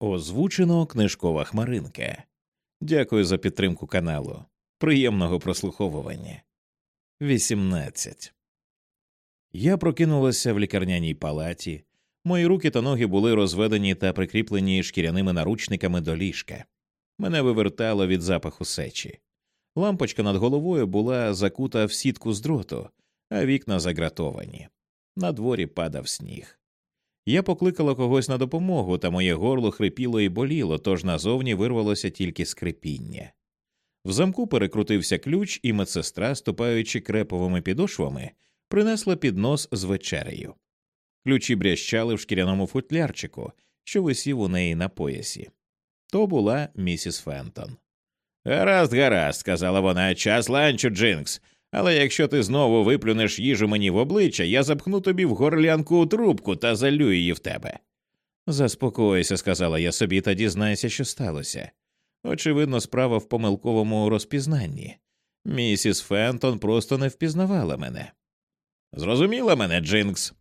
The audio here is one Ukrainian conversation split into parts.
Озвучено книжкова хмаринка. Дякую за підтримку каналу. Приємного прослуховування. 18. Я прокинулася в лікарняній палаті. Мої руки та ноги були розведені та прикріплені шкіряними наручниками до ліжка. Мене вивертало від запаху сечі. Лампочка над головою була закута в сітку з дроту, а вікна загратовані. На дворі падав сніг. Я покликала когось на допомогу, та моє горло хрипіло і боліло, тож назовні вирвалося тільки скрипіння. В замку перекрутився ключ, і медсестра, ступаючи креповими підошвами, принесла піднос з вечерею. Ключі брящали в шкіряному футлярчику, що висів у неї на поясі. То була місіс Фентон. Гаразд, гаразд, сказала вона, час ланчу, Джинкс. Але якщо ти знову виплюнеш їжу мені в обличчя, я запхну тобі в горлянку трубку та залю її в тебе. Заспокойся, сказала я собі, та дізнайся, що сталося. Очевидно, справа в помилковому розпізнанні. Місіс Фентон просто не впізнавала мене. Зрозуміла мене, Джинкс.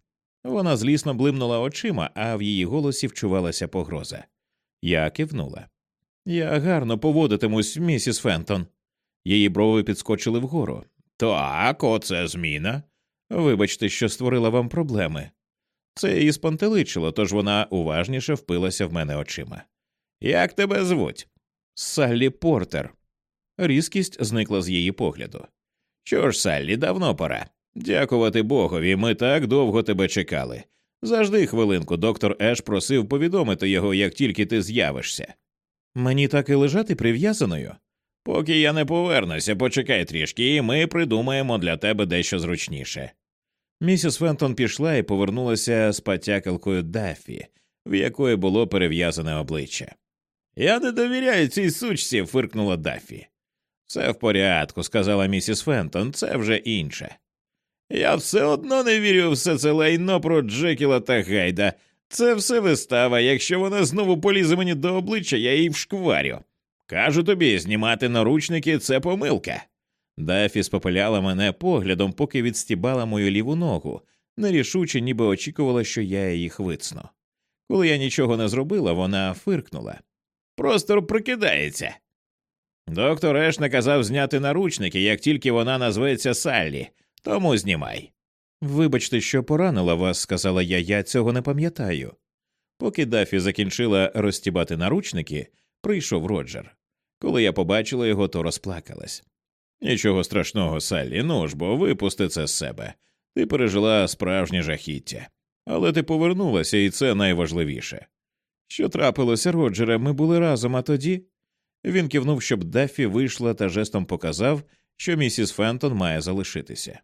Вона злісно блимнула очима, а в її голосі вчувалася погроза. Я кивнула. Я гарно поводитимусь, місіс Фентон. Її брови підскочили вгору. Так, оце зміна. Вибачте, що створила вам проблеми. Це її спантеличило, тож вона уважніше впилася в мене очима. Як тебе звуть? Саллі Портер. Різкість зникла з її погляду. Що ж, Саллі, давно пора. Дякувати Богові, ми так довго тебе чекали. Завжди хвилинку, доктор Еш просив повідомити його, як тільки ти з'явишся. Мені так і лежати прив'язаною. Поки я не повернуся, почекай трішки, і ми придумаємо для тебе дещо зручніше. Місіс Фентон пішла і повернулася з потякалкою Даффі, в якої було перев'язане обличчя. Я не довіряю цій сучці, фиркнула Даффі. Все в порядку, сказала місіс Фентон, це вже інше. Я все одно не вірю в все це лайно про Джекіла та Гайда. Це все вистава. Якщо вона знову полізе мені до обличчя, я їй вшкварю. Кажу тобі, знімати наручники це помилка. Дафі спопиляла мене поглядом, поки відстібала мою ліву ногу, нерішуче, ніби очікувала, що я її хвицну. Коли я нічого не зробила, вона фиркнула. Простор прикидається. Доктор Еш наказав зняти наручники, як тільки вона назветься Саллі, тому знімай. Вибачте, що поранила вас, сказала я, я цього не пам'ятаю. Поки Дафі закінчила розтібати наручники, прийшов Роджер. Коли я побачила його, то розплакалась. Нічого страшного, Саллі, ну ж бо випусти це з себе. Ти пережила справжнє жахіття, але ти повернулася, і це найважливіше. Що трапилося, Роджере, ми були разом, а тоді. Він кивнув, щоб Даффі вийшла та жестом показав, що місіс Фентон має залишитися.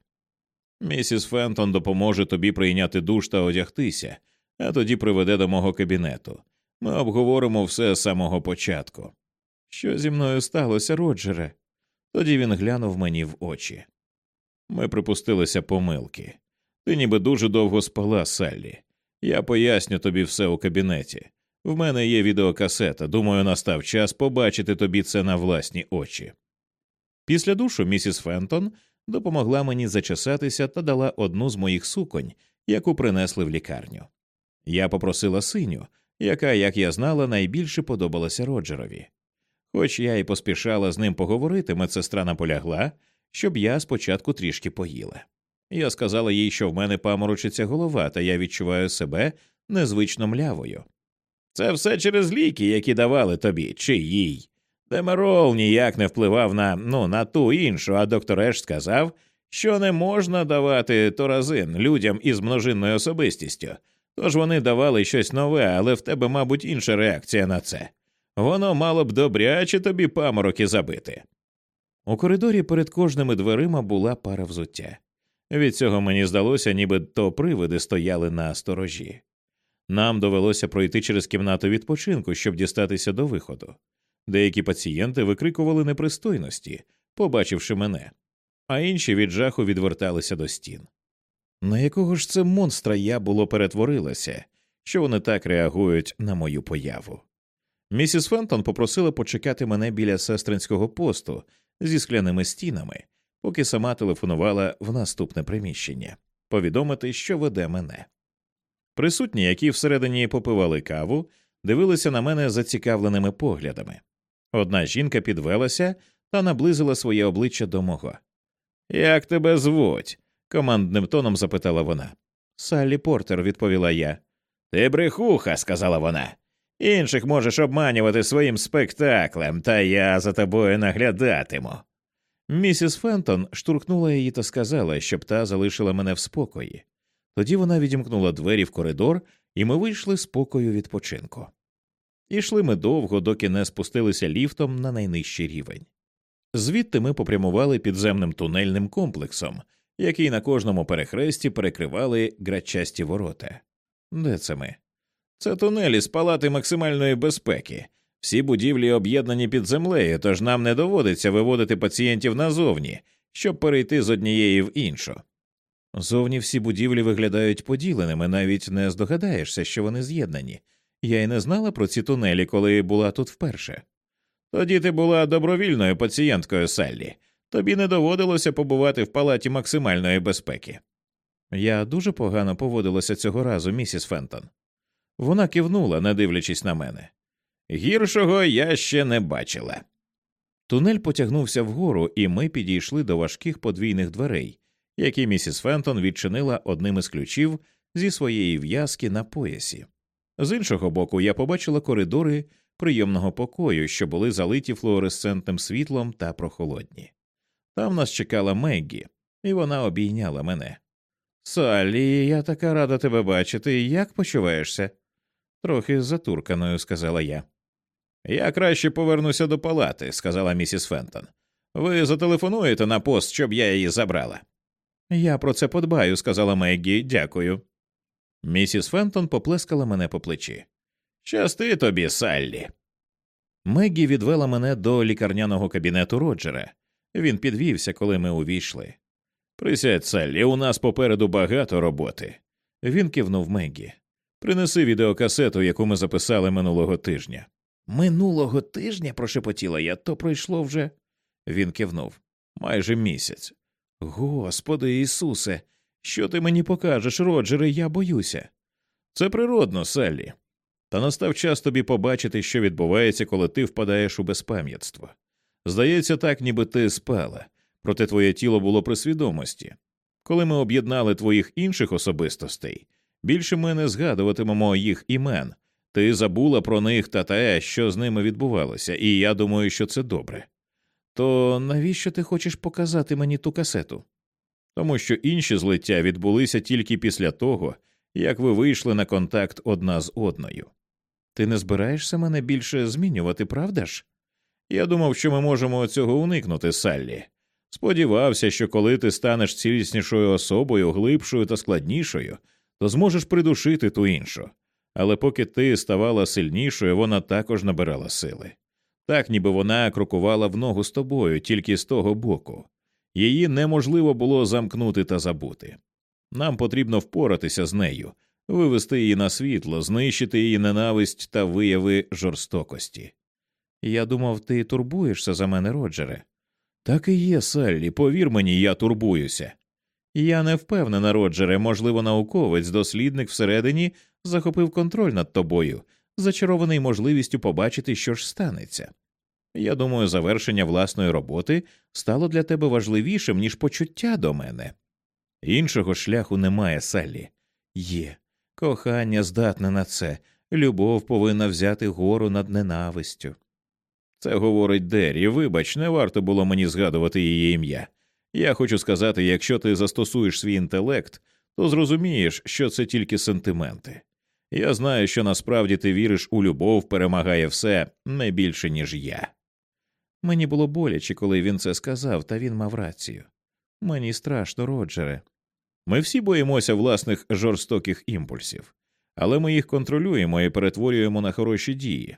Місіс Фентон допоможе тобі прийняти душ та одягтися, а тоді приведе до мого кабінету. Ми обговоримо все з самого початку. Що зі мною сталося, Роджере? Тоді він глянув мені в очі. Ми припустилися помилки. Ти ніби дуже довго спала, Саллі. Я поясню тобі все у кабінеті. В мене є відеокасета, думаю, настав час побачити тобі це на власні очі. Після душу місіс Фентон допомогла мені зачесатися та дала одну з моїх суконь, яку принесли в лікарню. Я попросила синю, яка, як я знала, найбільше подобалася Роджерові. Хоч я й поспішала з ним поговорити, медсестра наполягла, щоб я спочатку трішки поїла. Я сказала їй, що в мене паморочиться голова, та я відчуваю себе незвично млявою. Це все через ліки, які давали тобі, чи їй. Демерол ніяк не впливав на ну, на ту іншу, а доктор Еш сказав, що не можна давати торазин людям із множинною особистістю, тож вони давали щось нове, але в тебе, мабуть, інша реакція на це. Воно мало б добряче тобі памороки забити. У коридорі перед кожними дверима була пара взуття. Від цього мені здалося, ніби то привиди стояли на сторожі. Нам довелося пройти через кімнату відпочинку, щоб дістатися до виходу. Деякі пацієнти викрикували непристойності, побачивши мене, а інші від жаху відверталися до стін. На якого ж це монстра я було перетворилася, що вони так реагують на мою появу? Місіс Фентон попросила почекати мене біля сестринського посту зі скляними стінами, поки сама телефонувала в наступне приміщення, повідомити, що веде мене. Присутні, які всередині попивали каву, дивилися на мене зацікавленими поглядами. Одна жінка підвелася та наблизила своє обличчя до мого. Як тебе звуть? Командним тоном запитала вона. Саллі Портер, відповіла я. Ти брехуха, сказала вона. Інших можеш обманювати своїм спектаклем, та я за тобою наглядатиму. Місіс Фентон штурхнула її та сказала, щоб та залишила мене в спокої. Тоді вона відімкнула двері в коридор, і ми вийшли з покою відпочинку. Ішли ми довго, доки не спустилися ліфтом на найнижчий рівень. Звідти ми попрямували підземним тунельним комплексом, який на кожному перехресті перекривали грачасті ворота. Де це ми? Це тунелі з палати максимальної безпеки. Всі будівлі об'єднані під землею, тож нам не доводиться виводити пацієнтів назовні, щоб перейти з однієї в іншу. Зовні всі будівлі виглядають поділеними, навіть не здогадаєшся, що вони з'єднані. Я й не знала про ці тунелі, коли була тут вперше. Тоді ти була добровільною пацієнткою Саллі, тобі не доводилося побувати в палаті максимальної безпеки. Я дуже погано поводилася цього разу, місіс Фентон. Вона кивнула, не дивлячись на мене. Гіршого я ще не бачила. Тунель потягнувся вгору, і ми підійшли до важких подвійних дверей, які місіс Фентон відчинила одним із ключів зі своєї в'язки на поясі. З іншого боку, я побачила коридори прийомного покою, що були залиті флуоресцентним світлом та прохолодні. Там нас чекала Меггі, і вона обійняла мене. Саллі, я така рада тебе бачити. Як почуваєшся? Трохи затурканою, сказала я. Я краще повернуся до палати, сказала місіс Фентон. Ви зателефонуєте на пост, щоб я її забрала. Я про це подбаю, сказала Меггі, дякую. Місіс Фентон поплескала мене по плечі. Щасти тобі, Саллі. Меггі відвела мене до лікарняного кабінету Роджера. Він підвівся, коли ми увійшли. Присядь, Саллі, у нас попереду багато роботи. Він кивнув Меггі. Принеси відеокасету, яку ми записали минулого тижня. Минулого тижня, прошепотіла я, то пройшло вже. Він кивнув. Майже місяць. Господи Ісусе, що ти мені покажеш, Роджере, я боюся. Це природно, Саллі. Та настав час тобі побачити, що відбувається, коли ти впадаєш у безпам'ятство. Здається, так, ніби ти спала, проте твоє тіло було при свідомості. Коли ми об'єднали твоїх інших особистостей, більше ми не згадуватимемо їх імен. Ти забула про них та те, що з ними відбувалося, і я думаю, що це добре. То навіщо ти хочеш показати мені ту касету? Тому що інші злиття відбулися тільки після того, як ви вийшли на контакт одна з одною. Ти не збираєшся мене більше змінювати, правда ж? Я думав, що ми можемо цього уникнути, Саллі. Сподівався, що коли ти станеш ціліснішою особою, глибшою та складнішою, то зможеш придушити ту іншу. Але поки ти ставала сильнішою, вона також набирала сили. Так, ніби вона крокувала в ногу з тобою, тільки з того боку. Її неможливо було замкнути та забути. Нам потрібно впоратися з нею, вивести її на світло, знищити її ненависть та вияви жорстокості. Я думав, ти турбуєшся за мене, Роджере. Так і є, Саллі, повір мені, я турбуюся. Я не впевнена, Роджере, можливо, науковець, дослідник всередині захопив контроль над тобою, зачарований можливістю побачити, що ж станеться. Я думаю, завершення власної роботи стало для тебе важливішим, ніж почуття до мене. Іншого шляху немає, Саллі. Є. Кохання здатне на це, любов повинна взяти гору над ненавистю. Це говорить Дері, вибач, не варто було мені згадувати її ім'я. Я хочу сказати, якщо ти застосуєш свій інтелект, то зрозумієш, що це тільки сентименти. Я знаю, що насправді ти віриш у любов, перемагає все не більше, ніж я. Мені було боляче, коли він це сказав, та він мав рацію. Мені страшно, Роджере. Ми всі боїмося власних жорстоких імпульсів, але ми їх контролюємо і перетворюємо на хороші дії.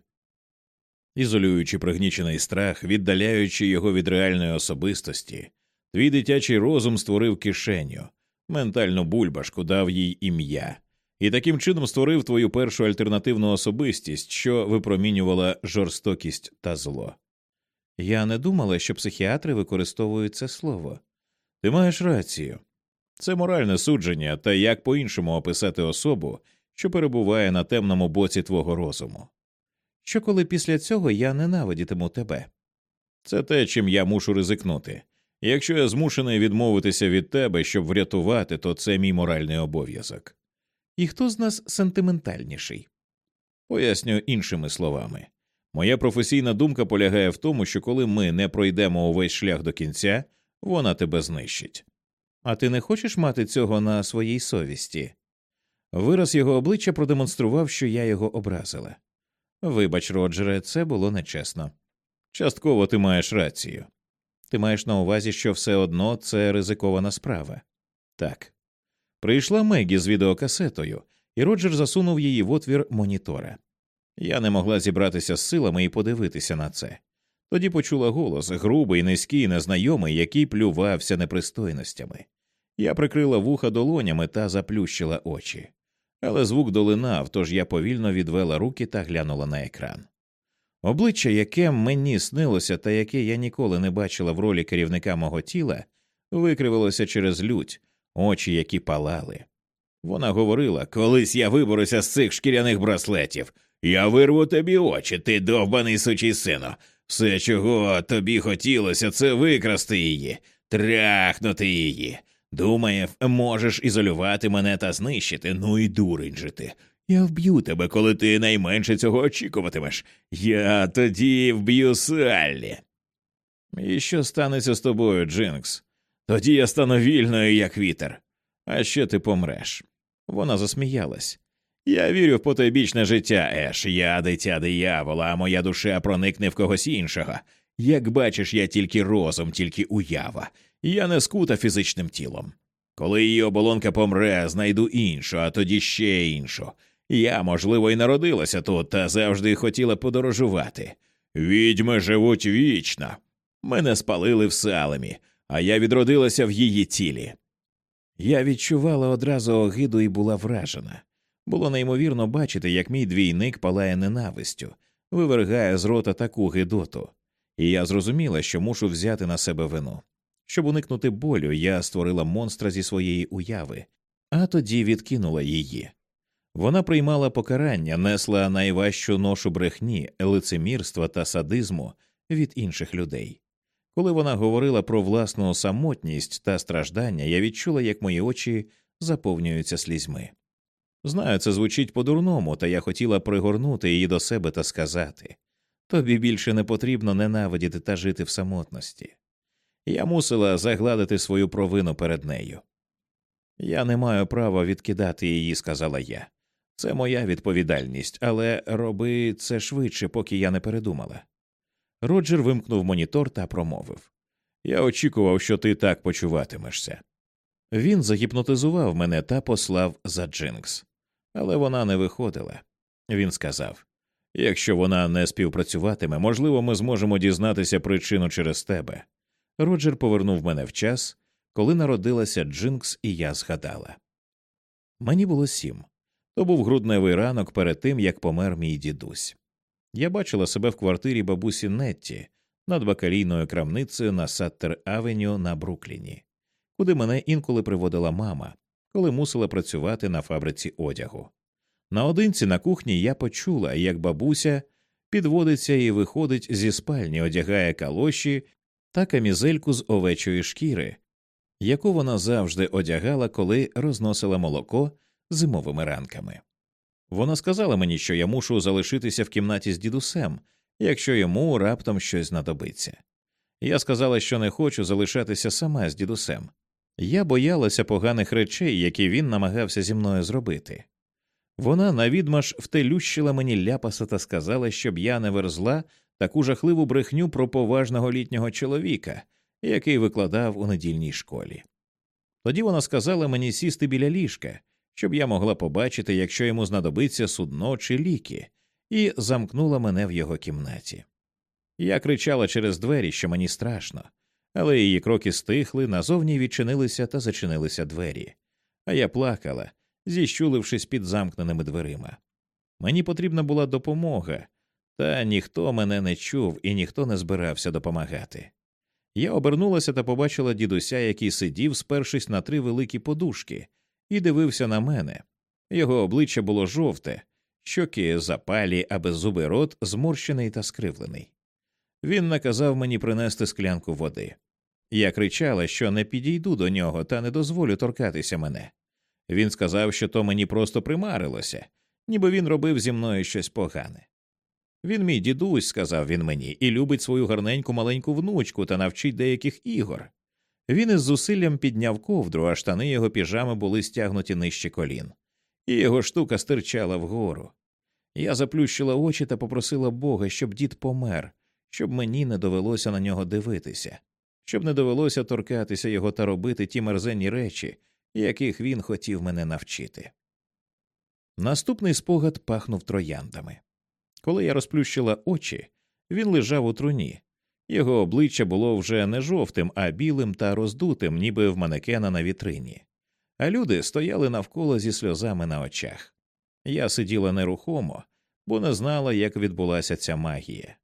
Ізолюючи пригнічений страх, віддаляючи його від реальної особистості, твій дитячий розум створив кишеню, ментальну бульбашку дав їй ім'я, і таким чином створив твою першу альтернативну особистість, що випромінювала жорстокість та зло. Я не думала, що психіатри використовують це слово. Ти маєш рацію. Це моральне судження, та як по іншому описати особу, що перебуває на темному боці твого розуму. Що коли після цього я ненавидітиму тебе? Це те, чим я мушу ризикнути. Якщо я змушений відмовитися від тебе, щоб врятувати, то це мій моральний обов'язок. І хто з нас сентиментальніший? Поясню іншими словами. Моя професійна думка полягає в тому, що коли ми не пройдемо увесь шлях до кінця, вона тебе знищить. А ти не хочеш мати цього на своїй совісті? Вираз його обличчя продемонстрував, що я його образила. Вибач, Роджере, це було нечесно. Частково ти маєш рацію. Ти маєш на увазі, що все одно це ризикована справа. Так. Прийшла Мегі з відеокасетою, і Роджер засунув її в отвір монітора. Я не могла зібратися з силами і подивитися на це. Тоді почула голос, грубий, низький, незнайомий, який плювався непристойностями. Я прикрила вуха долонями та заплющила очі. Але звук долинав, тож я повільно відвела руки та глянула на екран. Обличчя, яке мені снилося та яке я ніколи не бачила в ролі керівника мого тіла, викривилося через лють, очі, які палали. Вона говорила колись я виберуся з цих шкіряних браслетів. Я вирву тобі очі, ти довбаний сучий сино. Все, чого тобі хотілося, це викрасти її, тряхнути її. Думає, можеш ізолювати мене та знищити. Ну і дурень же ти. Я вб'ю тебе, коли ти найменше цього очікуватимеш. Я тоді вб'ю Саллі. І що станеться з тобою, Джинкс? Тоді я стану вільною, як вітер. А ще ти помреш. Вона засміялась. Я вірю в потойбічне життя, Еш. Я дитя диявола, а моя душа проникне в когось іншого. Як бачиш, я тільки розум, тільки уява, я не скута фізичним тілом. Коли її оболонка помре, знайду іншу, а тоді ще іншу. Я, можливо, і народилася тут, та завжди хотіла подорожувати. Відьми живуть вічно. Мене спалили в салемі, а я відродилася в її тілі. Я відчувала одразу огиду і була вражена. Було неймовірно бачити, як мій двійник палає ненавистю, вивергає з рота таку гидоту, і я зрозуміла, що мушу взяти на себе вину. Щоб уникнути болю, я створила монстра зі своєї уяви, а тоді відкинула її. Вона приймала покарання, несла найважчу ношу брехні, лицемірства та садизму від інших людей. Коли вона говорила про власну самотність та страждання, я відчула, як мої очі заповнюються слізьми. Знаю, це звучить по-дурному, та я хотіла пригорнути її до себе та сказати тобі більше не потрібно ненавидіти та жити в самотності. Я мусила загладити свою провину перед нею. Я не маю права відкидати її, сказала я. Це моя відповідальність, але роби це швидше, поки я не передумала. Роджер вимкнув монітор та промовив Я очікував, що ти так почуватимешся. Він загіпнотизував мене та послав за Джинкс але вона не виходила. Він сказав якщо вона не співпрацюватиме, можливо, ми зможемо дізнатися причину через тебе. Роджер повернув мене в час, коли народилася Джинкс, і я згадала. Мені було сім. То був грудневий ранок перед тим, як помер мій дідусь. Я бачила себе в квартирі бабусі Нетті над бакалійною крамницею на Саттер Авеню на Брукліні, куди мене інколи приводила мама, коли мусила працювати на фабриці одягу. Наодинці на кухні я почула, як бабуся підводиться і виходить зі спальні, одягає калоші та камізельку з овечої шкіри, яку вона завжди одягала, коли розносила молоко зимовими ранками. Вона сказала мені, що я мушу залишитися в кімнаті з дідусем, якщо йому раптом щось знадобиться. Я сказала, що не хочу залишатися сама з дідусем. Я боялася поганих речей, які він намагався зі мною зробити. Вона навідмаш втелющила мені ляпаса та сказала, щоб я не верзла таку жахливу брехню про поважного літнього чоловіка, який викладав у недільній школі. Тоді вона сказала мені сісти біля ліжка, щоб я могла побачити, якщо йому знадобиться судно чи ліки, і замкнула мене в його кімнаті. Я кричала через двері, що мені страшно, але її кроки стихли, назовні відчинилися та зачинилися двері, а я плакала, зіщулившись під замкненими дверима. Мені потрібна була допомога, та ніхто мене не чув і ніхто не збирався допомагати. Я обернулася та побачила дідуся, який сидів, спершись на три великі подушки, і дивився на мене. Його обличчя було жовте, щоки запалі, а беззубий рот зморщений та скривлений. Він наказав мені принести склянку води. Я кричала, що не підійду до нього та не дозволю торкатися мене. Він сказав, що то мені просто примарилося, ніби він робив зі мною щось погане. Він мій дідусь, сказав він мені, і любить свою гарненьку маленьку внучку та навчить деяких ігор. Він із зусиллям підняв ковдру, а штани його піжами були стягнуті нижче колін, і його штука стирчала вгору. Я заплющила очі та попросила Бога, щоб дід помер, щоб мені не довелося на нього дивитися, щоб не довелося торкатися його та робити ті мерзенні речі, яких він хотів мене навчити. Наступний спогад пахнув трояндами. Коли я розплющила очі, він лежав у труні. Його обличчя було вже не жовтим, а білим та роздутим, ніби в манекена на вітрині. А люди стояли навколо зі сльозами на очах. Я сиділа нерухомо, бо не знала, як відбулася ця магія.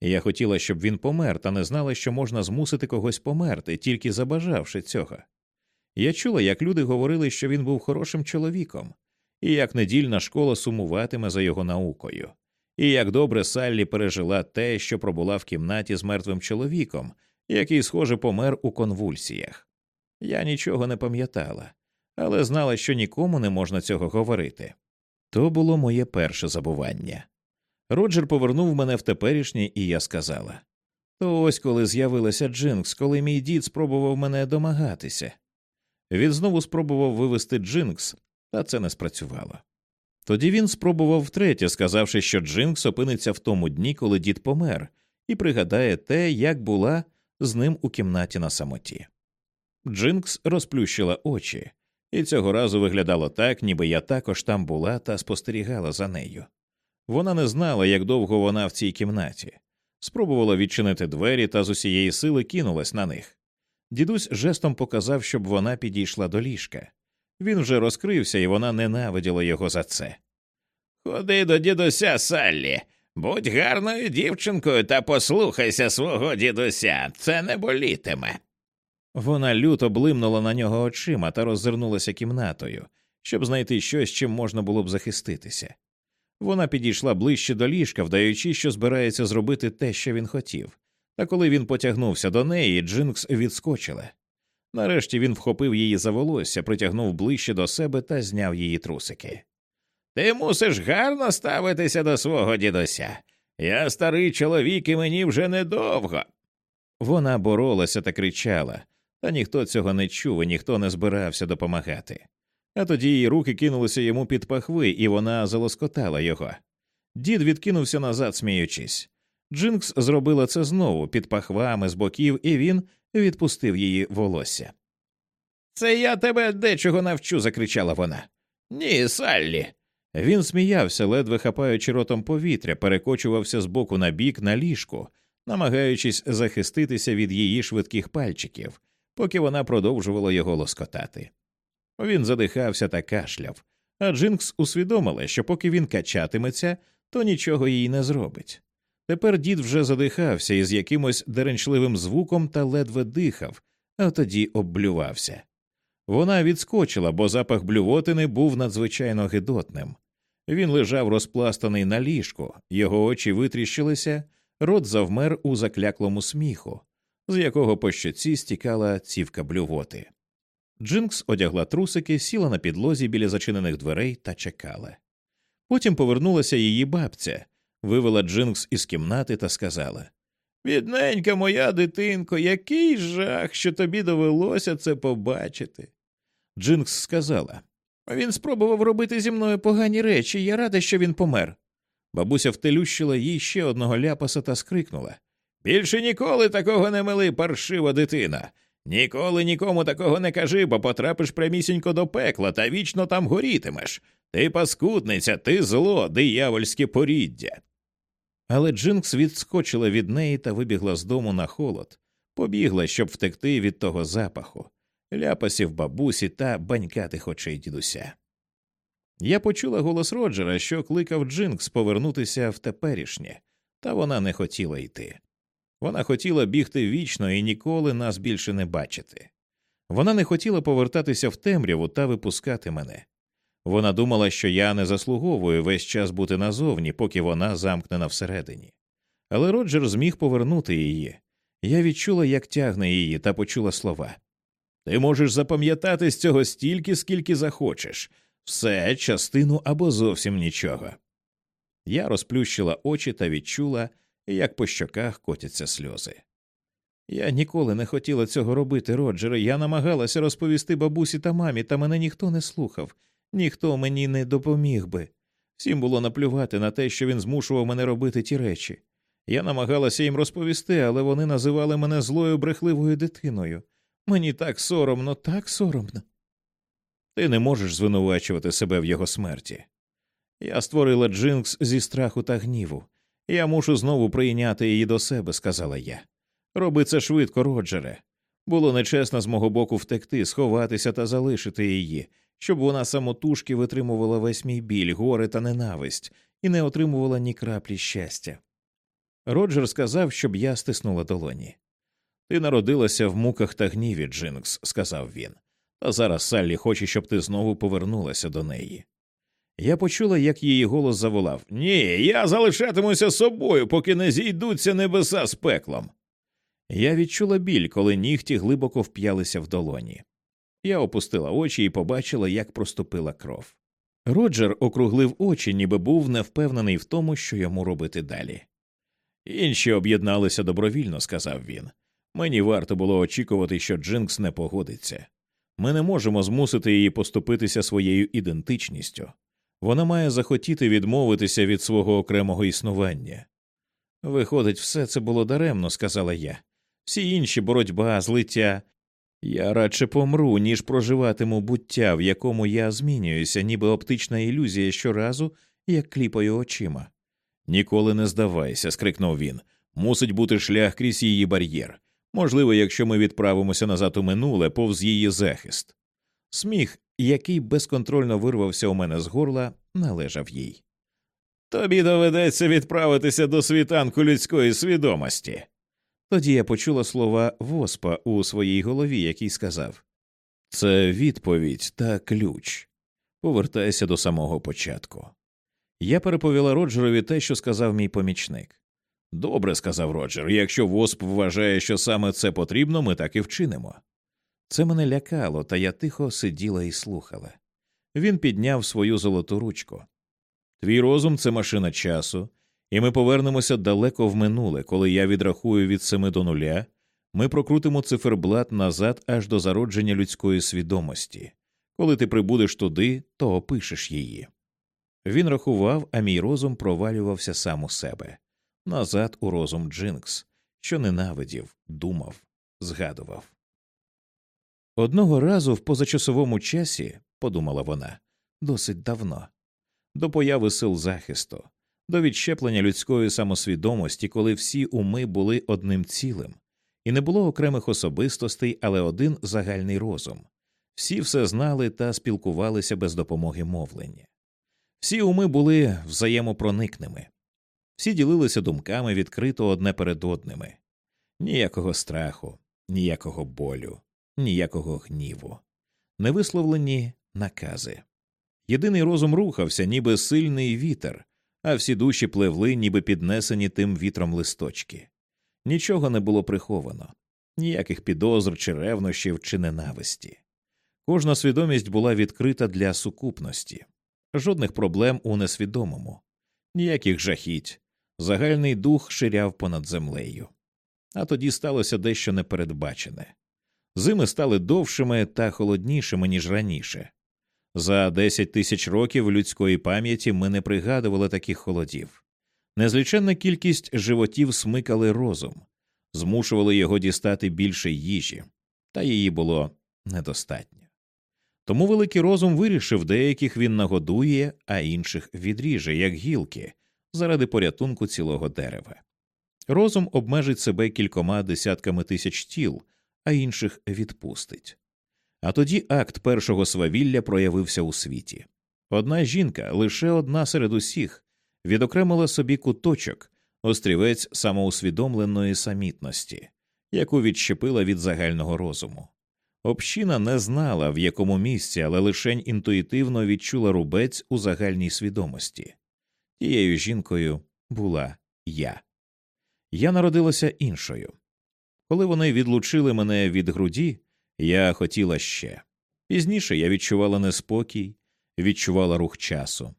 Я хотіла, щоб він помер, та не знала, що можна змусити когось померти, тільки забажавши цього. Я чула, як люди говорили, що він був хорошим чоловіком, і як недільна школа сумуватиме за його наукою, і як добре Саллі пережила те, що пробула в кімнаті з мертвим чоловіком, який, схоже, помер у конвульсіях. Я нічого не пам'ятала, але знала, що нікому не можна цього говорити. То було моє перше забування. Роджер повернув мене в теперішнє, і я сказала то ось коли з'явилася Джинкс, коли мій дід спробував мене домагатися. Він знову спробував вивести Джинкс, та це не спрацювало. Тоді він спробував втретє, сказавши, що Джинкс опиниться в тому дні, коли дід помер, і пригадає те, як була з ним у кімнаті на самоті. Джинкс розплющила очі, і цього разу виглядало так, ніби я також там була та спостерігала за нею. Вона не знала, як довго вона в цій кімнаті, спробувала відчинити двері та з усієї сили кинулась на них. Дідусь жестом показав, щоб вона підійшла до ліжка. Він вже розкрився, і вона ненавиділа його за це. Ходи до дідуся, Саллі, будь гарною дівчинкою та послухайся свого дідуся, це не болітиме. Вона люто блимнула на нього очима та роззирнулася кімнатою, щоб знайти щось, чим можна було б захиститися. Вона підійшла ближче до ліжка, вдаючи, що збирається зробити те, що він хотів, та коли він потягнувся до неї, Джинкс відскочила. Нарешті він вхопив її за волосся, притягнув ближче до себе та зняв її трусики. Ти мусиш гарно ставитися до свого дідуся. Я старий чоловік і мені вже недовго. Вона боролася та кричала, та ніхто цього не чув і ніхто не збирався допомагати. А тоді її руки кинулися йому під пахви, і вона залоскотала його. Дід відкинувся назад, сміючись. Джинкс зробила це знову під пахвами з боків, і він відпустив її волосся. Це я тебе дечого навчу, закричала вона. Ні, Саллі. Він сміявся, ледве хапаючи ротом повітря, перекочувався з боку на бік на ліжку, намагаючись захиститися від її швидких пальчиків, поки вона продовжувала його лоскотати. Він задихався та кашляв, а Джинкс усвідомила, що поки він качатиметься, то нічого їй не зробить. Тепер дід вже задихався із якимось деренчливим звуком та ледве дихав, а тоді обблювався. Вона відскочила, бо запах блювотини був надзвичайно гидотним. Він лежав розпластаний на ліжку, його очі витріщилися, рот завмер у закляклому сміху, з якого по щоці стікала цівка блювоти. Джинкс одягла трусики, сіла на підлозі біля зачинених дверей та чекала. Потім повернулася її бабця, вивела Джинкс із кімнати та сказала Бідненька моя дитинко, який жах, що тобі довелося це побачити. Джинкс сказала Він спробував робити зі мною погані речі, я рада, що він помер. Бабуся втелющила їй ще одного ляпаса та скрикнула Більше ніколи такого не мили, паршива дитина. Ніколи нікому такого не кажи, бо потрапиш прямісінько до пекла та вічно там горітимеш. Ти паскудниця, ти зло, диявольське поріддя. Але Джинкс відскочила від неї та вибігла з дому на холод, побігла, щоб втекти від того запаху, ляпасів бабусі та банькатих очей дідуся. Я почула голос Роджера, що кликав Джинкс повернутися в теперішнє, та вона не хотіла йти. Вона хотіла бігти вічно і ніколи нас більше не бачити. Вона не хотіла повертатися в темряву та випускати мене. Вона думала, що я не заслуговую весь час бути назовні, поки вона замкнена всередині. Але Роджер зміг повернути її. Я відчула, як тягне її, та почула слова. Ти можеш запам'ятати з цього стільки, скільки захочеш, все, частину або зовсім нічого. Я розплющила очі та відчула, як по щоках котяться сльози. Я ніколи не хотіла цього робити, Роджере. Я намагалася розповісти бабусі та мамі, та мене ніхто не слухав, ніхто мені не допоміг би. Всім було наплювати на те, що він змушував мене робити ті речі. Я намагалася їм розповісти, але вони називали мене злою брехливою дитиною. Мені так соромно, так соромно. Ти не можеш звинувачувати себе в його смерті. Я створила Джинкс зі страху та гніву. Я мушу знову прийняти її до себе, сказала я. Роби це швидко, Роджере. Було нечесно з мого боку втекти, сховатися та залишити її, щоб вона самотужки витримувала весь мій біль, горе та ненависть і не отримувала ні краплі щастя. Роджер сказав, щоб я стиснула долоні. Ти народилася в муках та гніві, Джинкс, сказав він. Та зараз Саллі хоче, щоб ти знову повернулася до неї. Я почула, як її голос заволав Ні, я залишатимуся собою, поки не зійдуться небеса з пеклом. Я відчула біль, коли нігті глибоко вп'ялися в долоні. Я опустила очі і побачила, як проступила кров. Роджер округлив очі, ніби був невпевнений в тому, що йому робити далі. Інші об'єдналися добровільно, сказав він. Мені варто було очікувати, що Джинкс не погодиться. Ми не можемо змусити її поступитися своєю ідентичністю. Вона має захотіти відмовитися від свого окремого існування. Виходить, все це було даремно, сказала я. Всі інші боротьба, злиття. Я радше помру, ніж проживатиму буття, в якому я змінююся, ніби оптична ілюзія щоразу, як кліпаю очима. Ніколи не здавайся, скрикнув він. Мусить бути шлях крізь її бар'єр. Можливо, якщо ми відправимося назад у минуле, повз її захист. Сміх, який безконтрольно вирвався у мене з горла, належав їй. Тобі доведеться відправитися до світанку людської свідомості. Тоді я почула слова воспа у своїй голові, який сказав Це відповідь та ключ. Повертайся до самого початку. Я переповіла Роджерові те, що сказав мій помічник. Добре, сказав Роджер, якщо Восп вважає, що саме це потрібно, ми так і вчинимо. Це мене лякало, та я тихо сиділа і слухала. Він підняв свою золоту ручку. Твій розум це машина часу, і ми повернемося далеко в минуле, коли я відрахую від семи до нуля, ми прокрутимо циферблат назад аж до зародження людської свідомості. Коли ти прибудеш туди, то опишеш її. Він рахував, а мій розум провалювався сам у себе назад у розум Джинкс, що ненавидів, думав, згадував. Одного разу в позачасовому часі, подумала вона, досить давно, до появи сил захисту, до відщеплення людської самосвідомості, коли всі уми були одним цілим, і не було окремих особистостей, але один загальний розум. Всі все знали та спілкувалися без допомоги мовлення. Всі уми були взаємопроникними, всі ділилися думками відкрито одне перед одними ніякого страху, ніякого болю, ніякого гніву, невисловлені накази. Єдиний розум рухався, ніби сильний вітер, а всі душі пливли, ніби піднесені тим вітром листочки. Нічого не було приховано, ніяких підозр чи ревнощів чи ненависті. Кожна свідомість була відкрита для сукупності, жодних проблем у несвідомому, ніяких жахіть, загальний дух ширяв понад землею. А тоді сталося дещо непередбачене. Зими стали довшими та холоднішими, ніж раніше. За десять тисяч років людської пам'яті ми не пригадували таких холодів. Незліченна кількість животів смикали розум, змушували його дістати більше їжі, та її було недостатньо. Тому великий розум вирішив, деяких він нагодує, а інших відріже, як гілки, заради порятунку цілого дерева. Розум обмежить себе кількома десятками тисяч тіл, а інших відпустить. А тоді акт першого свавілля проявився у світі. Одна жінка, лише одна серед усіх, відокремила собі куточок, острівець самоусвідомленої самітності, яку відщепила від загального розуму. Община не знала, в якому місці, але лишень інтуїтивно відчула рубець у загальній свідомості. Тією жінкою була я. Я народилася іншою. Коли вони відлучили мене від груді, я хотіла ще. Пізніше я відчувала неспокій, відчувала рух часу.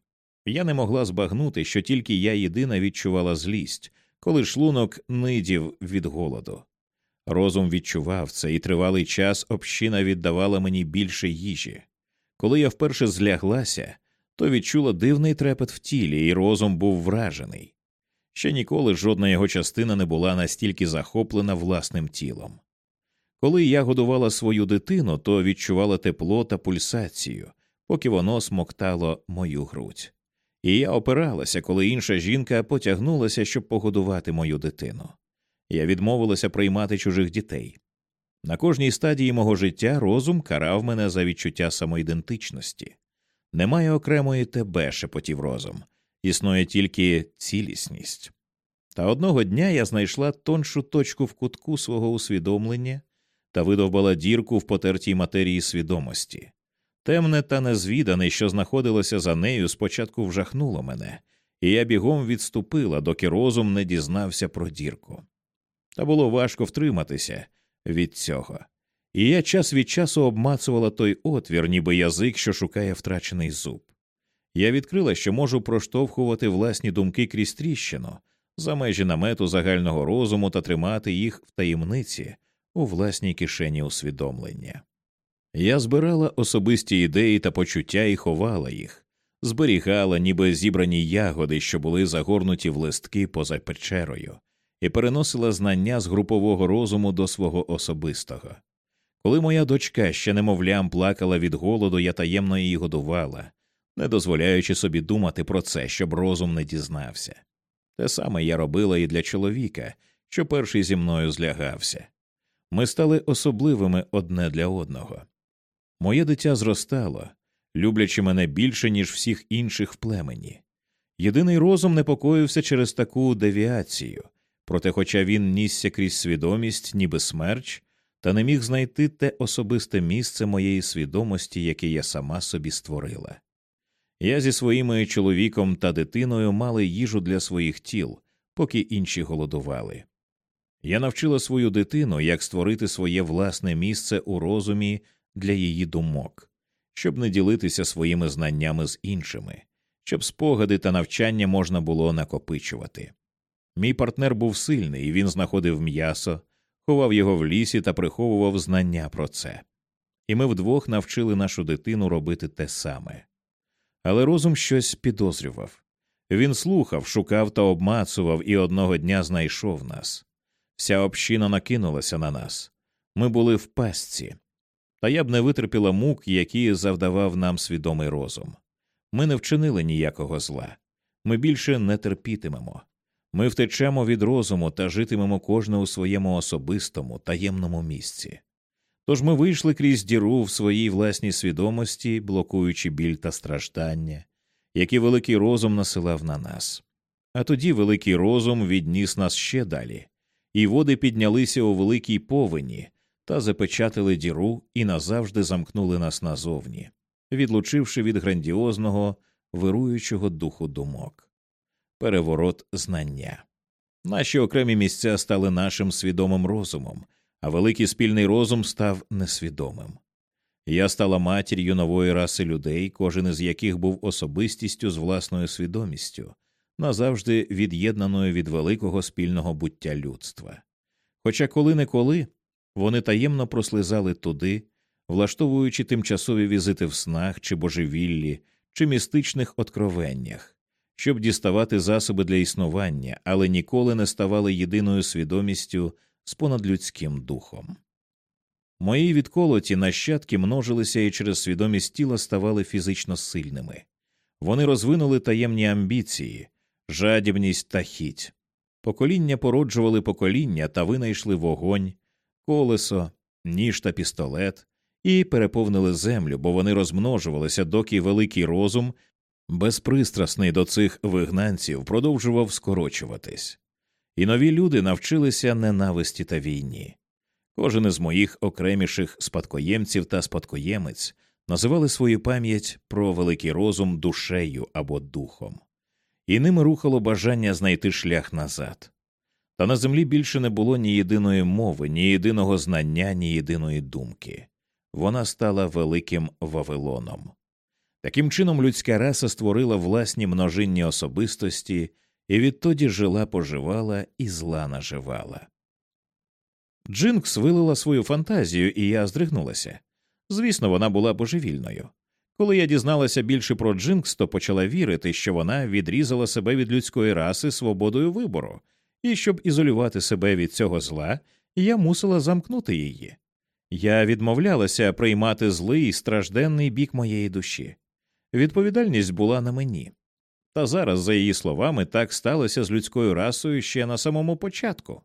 Я не могла збагнути, що тільки я єдина відчувала злість, коли шлунок нидів від голоду. Розум відчував це, і тривалий час община віддавала мені більше їжі. Коли я вперше зляглася, то відчула дивний трепет в тілі, і розум був вражений. Ще ніколи жодна його частина не була настільки захоплена власним тілом. Коли я годувала свою дитину, то відчувала тепло та пульсацію, поки воно смоктало мою грудь. І я опиралася, коли інша жінка потягнулася, щоб погодувати мою дитину. Я відмовилася приймати чужих дітей. На кожній стадії мого життя розум карав мене за відчуття самоідентичності. Немає окремої тебе, шепотів розум, існує тільки цілісність. Та одного дня я знайшла тоншу точку в кутку свого усвідомлення та видовбала дірку в потертій матерії свідомості. Темне та незвідане, що знаходилося за нею, спочатку вжахнуло мене, і я бігом відступила, доки розум не дізнався про дірку. Та було важко втриматися від цього. І я час від часу обмацувала той отвір, ніби язик, що шукає втрачений зуб. Я відкрила, що можу проштовхувати власні думки крізь тріщину, за межі намету загального розуму та тримати їх в таємниці у власній кишені усвідомлення. Я збирала особисті ідеї та почуття і ховала їх, зберігала, ніби зібрані ягоди, що були загорнуті в листки поза печерою, і переносила знання з групового розуму до свого особистого. Коли моя дочка ще немовлям плакала від голоду, я таємно її годувала, не дозволяючи собі думати про це, щоб розум не дізнався. Те саме я робила і для чоловіка, що перший зі мною злягався. Ми стали особливими одне для одного. Моє дитя зростало, люблячи мене більше, ніж всіх інших в племені. Єдиний розум непокоївся через таку девіацію, проте, хоча він нісся крізь свідомість, ніби смерч, та не міг знайти те особисте місце моєї свідомості, яке я сама собі створила. Я зі своїм чоловіком та дитиною мали їжу для своїх тіл, поки інші голодували. Я навчила свою дитину, як створити своє власне місце у розумі для її думок, щоб не ділитися своїми знаннями з іншими, щоб спогади та навчання можна було накопичувати. Мій партнер був сильний, і він знаходив м'ясо, ховав його в лісі та приховував знання про це. І ми вдвох навчили нашу дитину робити те саме. Але розум щось підозрював. Він слухав, шукав та обмацував і одного дня знайшов нас. Вся община накинулася на нас. Ми були в пастці, та я б не витерпіла мук, які завдавав нам свідомий розум. Ми не вчинили ніякого зла, ми більше не терпітимемо. Ми втечемо від розуму та житимемо кожне у своєму особистому, таємному місці. Тож ми вийшли крізь діру в своїй власній свідомості, блокуючи біль та страждання, які великий розум насилав на нас. А тоді великий розум відніс нас ще далі, і води піднялися у великій повені та запечатали діру і назавжди замкнули нас назовні, відлучивши від грандіозного, вируючого духу думок. Переворот знання. Наші окремі місця стали нашим свідомим розумом, а великий спільний розум став несвідомим. Я стала матір'ю нової раси людей, кожен із яких був особистістю з власною свідомістю, назавжди від'єднаною від великого спільного буття людства. Хоча коли неколи вони таємно прослизали туди, влаштовуючи тимчасові візити в снах чи божевіллі, чи містичних откровеннях, щоб діставати засоби для існування, але ніколи не ставали єдиною свідомістю з понадлюдським духом. Мої відколоті нащадки множилися і через свідомість тіла ставали фізично сильними. Вони розвинули таємні амбіції, жадібність та хіть. Покоління породжували покоління та винайшли вогонь, колесо, ніж та пістолет, і переповнили землю, бо вони розмножувалися, доки великий розум, безпристрасний до цих вигнанців, продовжував скорочуватись. І нові люди навчилися ненависті та війні. Кожен із моїх окреміших спадкоємців та спадкоємець називали свою пам'ять про великий розум душею або духом, і ними рухало бажання знайти шлях назад. Та на землі більше не було ні єдиної мови, ні єдиного знання, ні єдиної думки. Вона стала великим Вавилоном. Таким чином, людська раса створила власні множинні особистості і відтоді жила поживала і зла наживала. Джинкс вилила свою фантазію, і я здригнулася. Звісно, вона була божевільною. Коли я дізналася більше про Джинкс, то почала вірити, що вона відрізала себе від людської раси свободою вибору, і щоб ізолювати себе від цього зла, я мусила замкнути її. Я відмовлялася приймати злий і стражденний бік моєї душі. Відповідальність була на мені. Та зараз, за її словами, так сталося з людською расою ще на самому початку.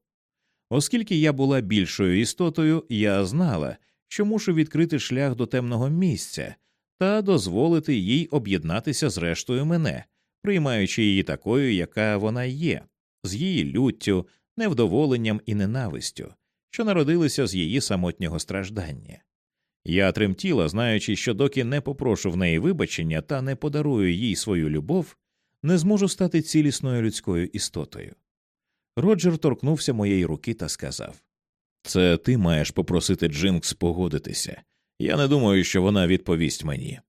Оскільки я була більшою істотою, я знала, що мушу відкрити шлях до темного місця та дозволити їй об'єднатися з рештою мене, приймаючи її такою, яка вона є, з її люттю, невдоволенням і ненавистю, що народилися з її самотнього страждання. Я тремтіла, знаючи, що доки не попрошу в неї вибачення та не подарую їй свою любов, не зможу стати цілісною людською істотою. Роджер торкнувся моєї руки та сказав Це ти маєш попросити Джинкс погодитися. Я не думаю, що вона відповість мені.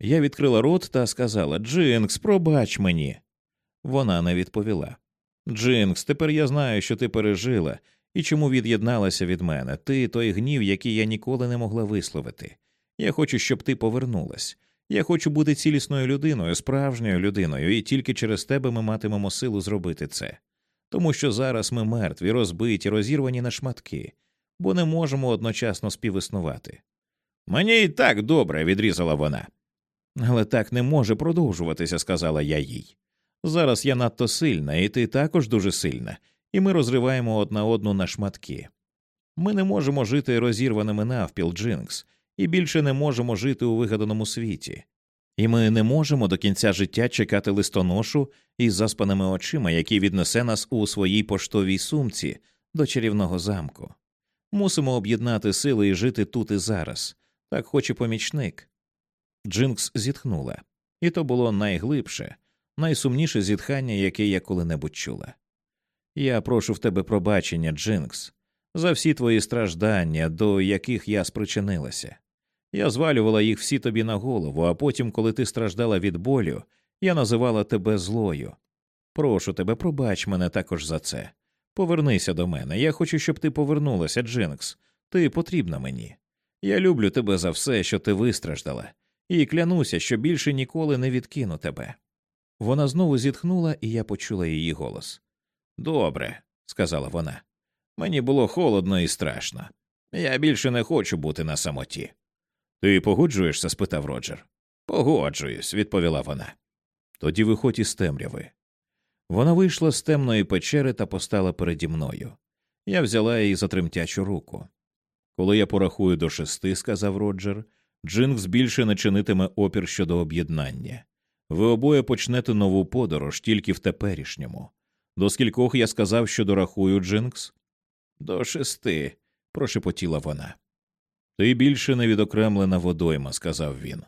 Я відкрила рот та сказала Джинкс, пробач мені. Вона не відповіла. Джинкс, тепер я знаю, що ти пережила і чому від'єдналася від мене. Ти той гнів, який я ніколи не могла висловити. Я хочу, щоб ти повернулась. Я хочу бути цілісною людиною, справжньою людиною, і тільки через тебе ми матимемо силу зробити це. Тому що зараз ми мертві, розбиті, розірвані на шматки, бо не можемо одночасно співіснувати. Мені і так добре, відрізала вона. Але так не може продовжуватися, сказала я їй. Зараз я надто сильна, і ти також дуже сильна, і ми розриваємо одна одну на шматки. Ми не можемо жити розірваними навпіл, Джинкс, і більше не можемо жити у вигаданому світі. І ми не можемо до кінця життя чекати листоношу із заспаними очима, який віднесе нас у своїй поштовій сумці до чарівного замку. Мусимо об'єднати сили і жити тут і зараз. Так хоче помічник. Джинкс зітхнула, і то було найглибше, найсумніше зітхання, яке я коли-небудь чула. Я прошу в тебе пробачення, Джинкс, за всі твої страждання, до яких я спричинилася. Я звалювала їх всі тобі на голову, а потім, коли ти страждала від болю, я називала тебе злою. Прошу тебе, пробач мене також за це. Повернися до мене. Я хочу, щоб ти повернулася, Джинкс. Ти потрібна мені. Я люблю тебе за все, що ти вистраждала, і клянуся, що більше ніколи не відкину тебе. Вона знову зітхнула, і я почула її голос. Добре, сказала вона. Мені було холодно і страшно. Я більше не хочу бути на самоті. Ти погоджуєшся? спитав Роджер. Погоджуюсь, відповіла вона. Тоді виходь із темряви. Вона вийшла з темної печери та постала переді мною. Я взяла її за тремтячу руку. Коли я порахую до шести, сказав Роджер, Джинкс більше не чинитиме опір щодо об'єднання. Ви обоє почнете нову подорож тільки в теперішньому. До скількох я сказав, що дорахую, Джинкс? До шести, прошепотіла вона. Ти більше не відокремлена водойма, сказав він.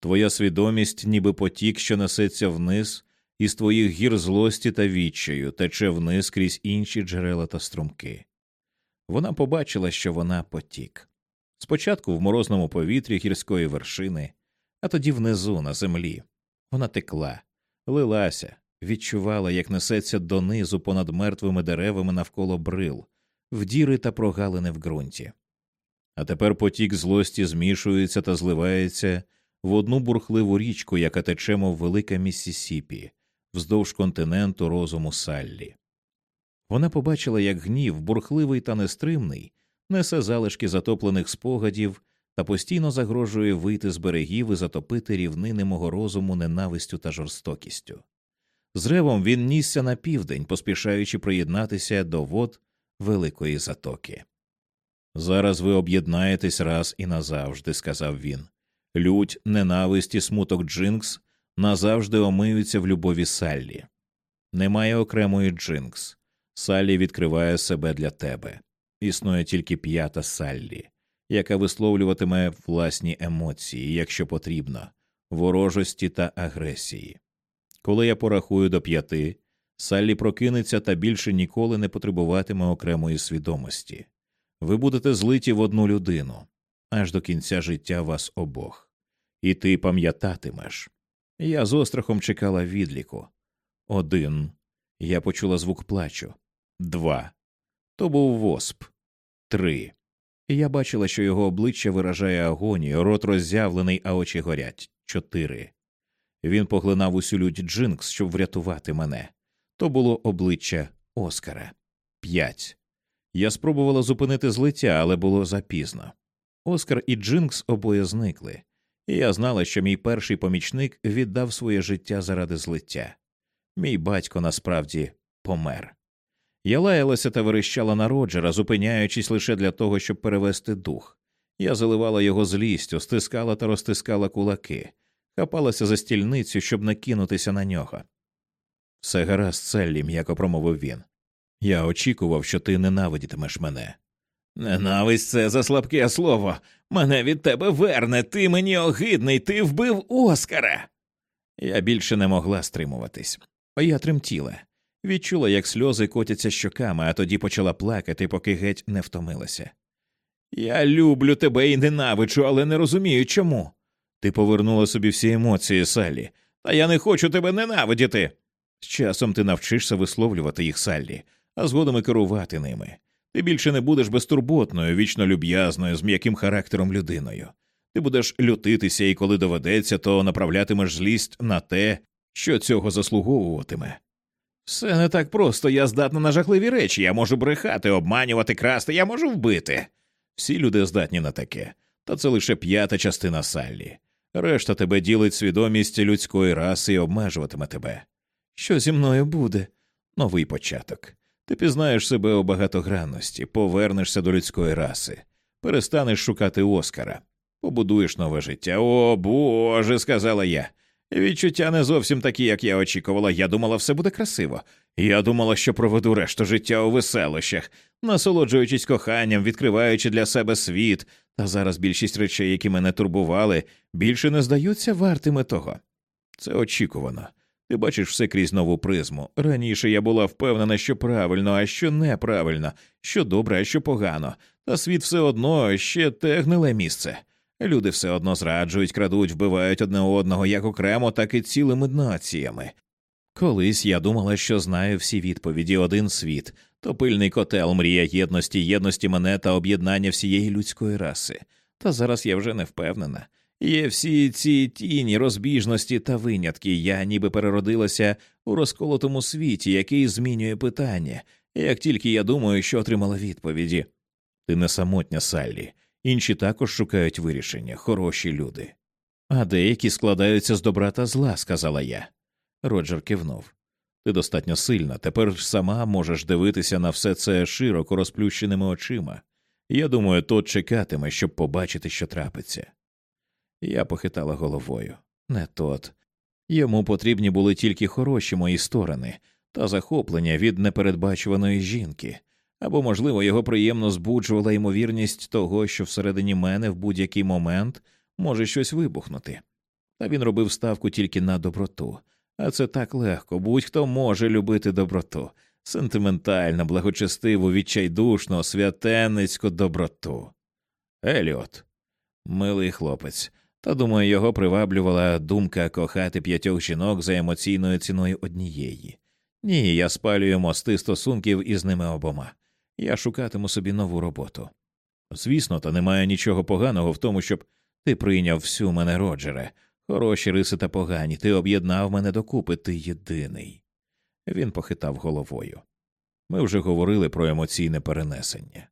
Твоя свідомість, ніби потік, що несеться вниз, із твоїх гір злості та відчаю, тече вниз крізь інші джерела та струмки. Вона побачила, що вона потік. Спочатку в морозному повітрі гірської вершини, а тоді внизу, на землі. Вона текла, лилася, відчувала, як несеться донизу понад мертвими деревами навколо брил, в діри та прогалини в ґрунті. А тепер потік злості змішується та зливається в одну бурхливу річку, яка тече, мов велика Міссісіпі, вздовж континенту розуму Саллі. Вона побачила, як гнів, бурхливий та нестримний, несе залишки затоплених спогадів та постійно загрожує вийти з берегів і затопити рівнини мого розуму ненавистю та жорстокістю. З ревом він нісся на південь, поспішаючи приєднатися до вод Великої Затоки. Зараз ви об'єднаєтесь раз і назавжди, сказав він. Лють, ненависть і смуток Джинкс назавжди омиються в любові Саллі. Немає окремої Джинкс. Саллі відкриває себе для тебе. Існує тільки п'ята Саллі, яка висловлюватиме власні емоції, якщо потрібно, ворожості та агресії. Коли я порахую до п'яти, Саллі прокинеться та більше ніколи не потребуватиме окремої свідомості. Ви будете злиті в одну людину аж до кінця життя вас обох, і ти пам'ятатимеш. Я з острахом чекала відліку. Один. Я почула звук плачу. Два. То був восп. Три. Я бачила, що його обличчя виражає агонію, рот роззявлений, а очі горять. Чотири. Він поглинав усю лють Джинкс, щоб врятувати мене. То було обличчя Оскара. П'ять. Я спробувала зупинити злиття, але було запізно. Оскар і Джинкс обоє зникли, і я знала, що мій перший помічник віддав своє життя заради злиття. Мій батько насправді помер. Я лаялася та верещала на Роджера, зупиняючись лише для того, щоб перевести дух. Я заливала його злістю, стискала та розтискала кулаки, хапалася за стільницю, щоб накинутися на нього. Все гаразд, Селлі, м'яко промовив він. Я очікував, що ти ненавидітимеш мене. Ненависть це за слабке слово. Мене від тебе верне, ти мені огидний, ти вбив Оскара. Я більше не могла стримуватись. Я тремтіла, відчула, як сльози котяться щоками, а тоді почала плакати, поки геть не втомилася. Я люблю тебе і ненавиджу, але не розумію чому. Ти повернула собі всі емоції, Саллі, та я не хочу тебе ненавидіти. З часом ти навчишся висловлювати їх, Саллі, а згодом і керувати ними. Ти більше не будеш безтурботною, вічно люб'язною, з м'яким характером людиною. Ти будеш лютитися, і коли доведеться, то направлятимеш злість на те, що цього заслуговуватиме. Все не так просто, я здатна на жахливі речі, я можу брехати, обманювати, красти, я можу вбити. Всі люди здатні на таке, та це лише п'ята частина Саллі. Решта тебе ділить свідомість людської раси і обмежуватиме тебе. Що зі мною буде? Новий початок. Ти пізнаєш себе у багатогранності, повернешся до людської раси, перестанеш шукати Оскара, побудуєш нове життя. О Боже, сказала я. Відчуття не зовсім такі, як я очікувала. Я думала, все буде красиво. Я думала, що проведу решту життя у веселощах, насолоджуючись коханням, відкриваючи для себе світ, та зараз більшість речей, які мене турбували, більше не здаються вартими того. Це очікувано. Ти бачиш все крізь нову призму. Раніше я була впевнена, що правильно, а що неправильно, що добре, а що погано, та світ все одно ще те гниле місце. Люди все одно зраджують, крадуть, вбивають одне одного як окремо, так і цілими націями. Колись я думала, що знаю всі відповіді один світ то пильний котел, мрія єдності, єдності мене та об'єднання всієї людської раси. Та зараз я вже не впевнена. Є всі ці тіні, розбіжності та винятки. Я ніби переродилася у розколотому світі, який змінює питання, як тільки я думаю, що отримала відповіді. Ти не самотня, Саллі. Інші також шукають вирішення, хороші люди. А деякі складаються з добра та зла, сказала я. Роджер кивнув. Ти достатньо сильна, тепер сама можеш дивитися на все це широко розплющеними очима. Я думаю, тот чекатиме, щоб побачити, що трапиться. Я похитала головою. Не тот. Йому потрібні були тільки хороші мої сторони та захоплення від непередбачуваної жінки, або, можливо, його приємно збуджувала ймовірність того, що всередині мене в будь-який момент може щось вибухнути. Та він робив ставку тільки на доброту, а це так легко, будь-хто може любити доброту, сентиментальну, благочестиву, відчайдушну, святенницьку доброту. Еліот, милий хлопець. Та, думаю, його приваблювала думка кохати п'ятьох жінок за емоційною ціною однієї. Ні, я спалюю мости стосунків із ними обома. Я шукатиму собі нову роботу. Звісно, та немає нічого поганого в тому, щоб ти прийняв всю мене, Роджере, хороші риси та погані, ти об'єднав мене докупи, ти єдиний. Він похитав головою. Ми вже говорили про емоційне перенесення.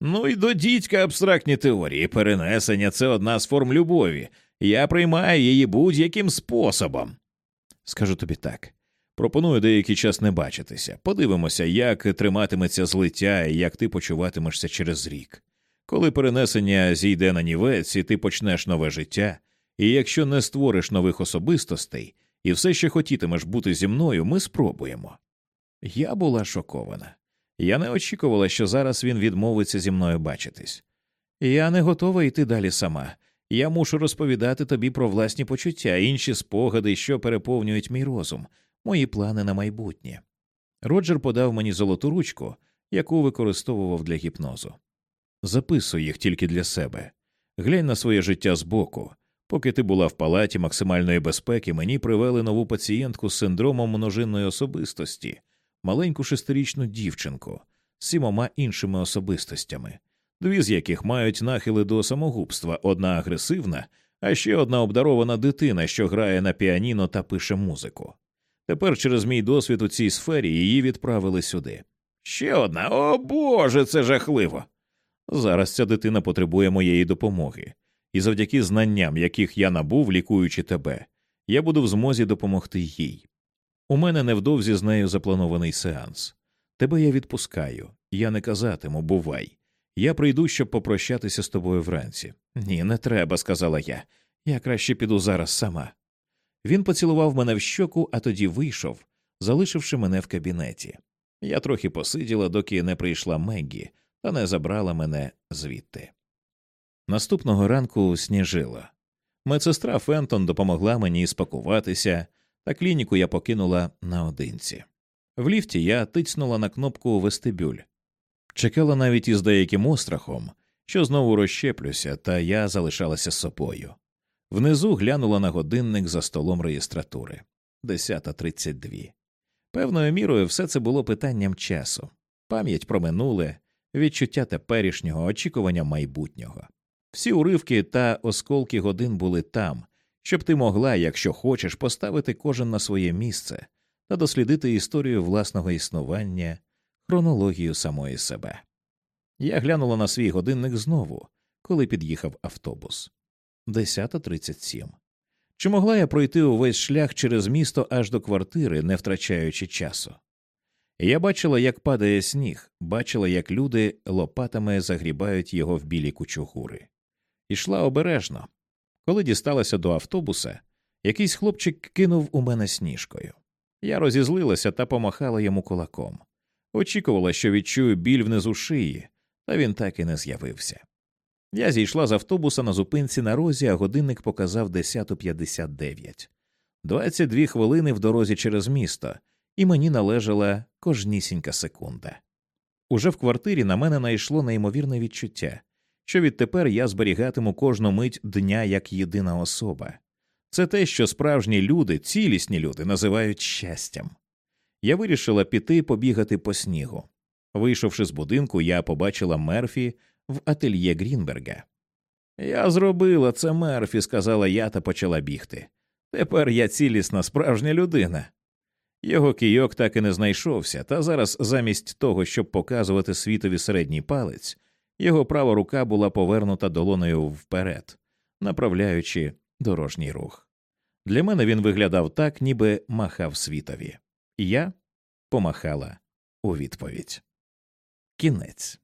Ну і до дідька абстрактні теорії. Перенесення це одна з форм любові. Я приймаю її будь-яким способом. Скажу тобі так. Пропоную деякий час не бачитися. Подивимося, як триматиметься злиття і як ти почуватимешся через рік. Коли перенесення зійде на нівець, і ти почнеш нове життя, і якщо не створиш нових особистостей і все ще хотітимеш бути зі мною, ми спробуємо. Я була шокована. Я не очікувала, що зараз він відмовиться зі мною бачитись. Я не готова йти далі сама. Я мушу розповідати тобі про власні почуття, інші спогади, що переповнюють мій розум, мої плани на майбутнє. Роджер подав мені золоту ручку, яку використовував для гіпнозу. Записуй їх тільки для себе. Глянь на своє життя збоку. Поки ти була в палаті максимальної безпеки, мені привели нову пацієнтку з синдромом множинної особистості, маленьку шестирічну дівчинку з сімома іншими особистостями, дві з яких мають нахили до самогубства, одна агресивна, а ще одна обдарована дитина, що грає на піаніно та пише музику. Тепер через мій досвід у цій сфері її відправили сюди. Ще одна, о Боже, це жахливо. Зараз ця дитина потребує моєї допомоги, і завдяки знанням, яких я набув, лікуючи тебе, я буду в змозі допомогти їй. У мене невдовзі з нею запланований сеанс. Тебе я відпускаю, я не казатиму, бувай. Я прийду, щоб попрощатися з тобою вранці. Ні, не треба, сказала я. Я краще піду зараз сама. Він поцілував мене в щоку, а тоді вийшов, залишивши мене в кабінеті. Я трохи посиділа, доки не прийшла Меггі та не забрала мене звідти. Наступного ранку сніжило. Медсестра Фентон допомогла мені спакуватися, та клініку я покинула наодинці. В ліфті я тицнула на кнопку вестибюль. Чекала навіть із деяким острахом, що знову розщеплюся, та я залишалася собою. Внизу глянула на годинник за столом реєстратури 10.32. Певною мірою все це було питанням часу, пам'ять про минуле, відчуття теперішнього, очікування майбутнього. Всі уривки та осколки годин були там, щоб ти могла, якщо хочеш, поставити кожен на своє місце та дослідити історію власного існування, хронологію самої себе. Я глянула на свій годинник знову, коли під'їхав автобус. 10.37. Чи могла я пройти увесь шлях через місто аж до квартири, не втрачаючи часу? Я бачила, як падає сніг, бачила, як люди лопатами загрібають його в білі кучугури. Ішла обережно. Коли дісталася до автобуса, якийсь хлопчик кинув у мене сніжкою. Я розізлилася та помахала йому кулаком. Очікувала, що відчую біль внизу шиї, та він так і не з'явився. Я зійшла з автобуса на зупинці на розі, а годинник показав 10.59. 22 хвилини в дорозі через місто, і мені належала кожнісінька секунда. Уже в квартирі на мене найшло неймовірне відчуття, що відтепер я зберігатиму кожну мить дня як єдина особа. Це те, що справжні люди, цілісні люди, називають щастям. Я вирішила піти побігати по снігу. Вийшовши з будинку, я побачила Мерфі в ательє Грінберга. Я зробила це Мерфі, сказала я та почала бігти. Тепер я цілісна справжня людина. Його кійок так і не знайшовся, та зараз, замість того, щоб показувати світові середній палець, його права рука була повернута долоною вперед, направляючи дорожній рух. Для мене він виглядав так, ніби махав світові, я помахала у відповідь. Кінець.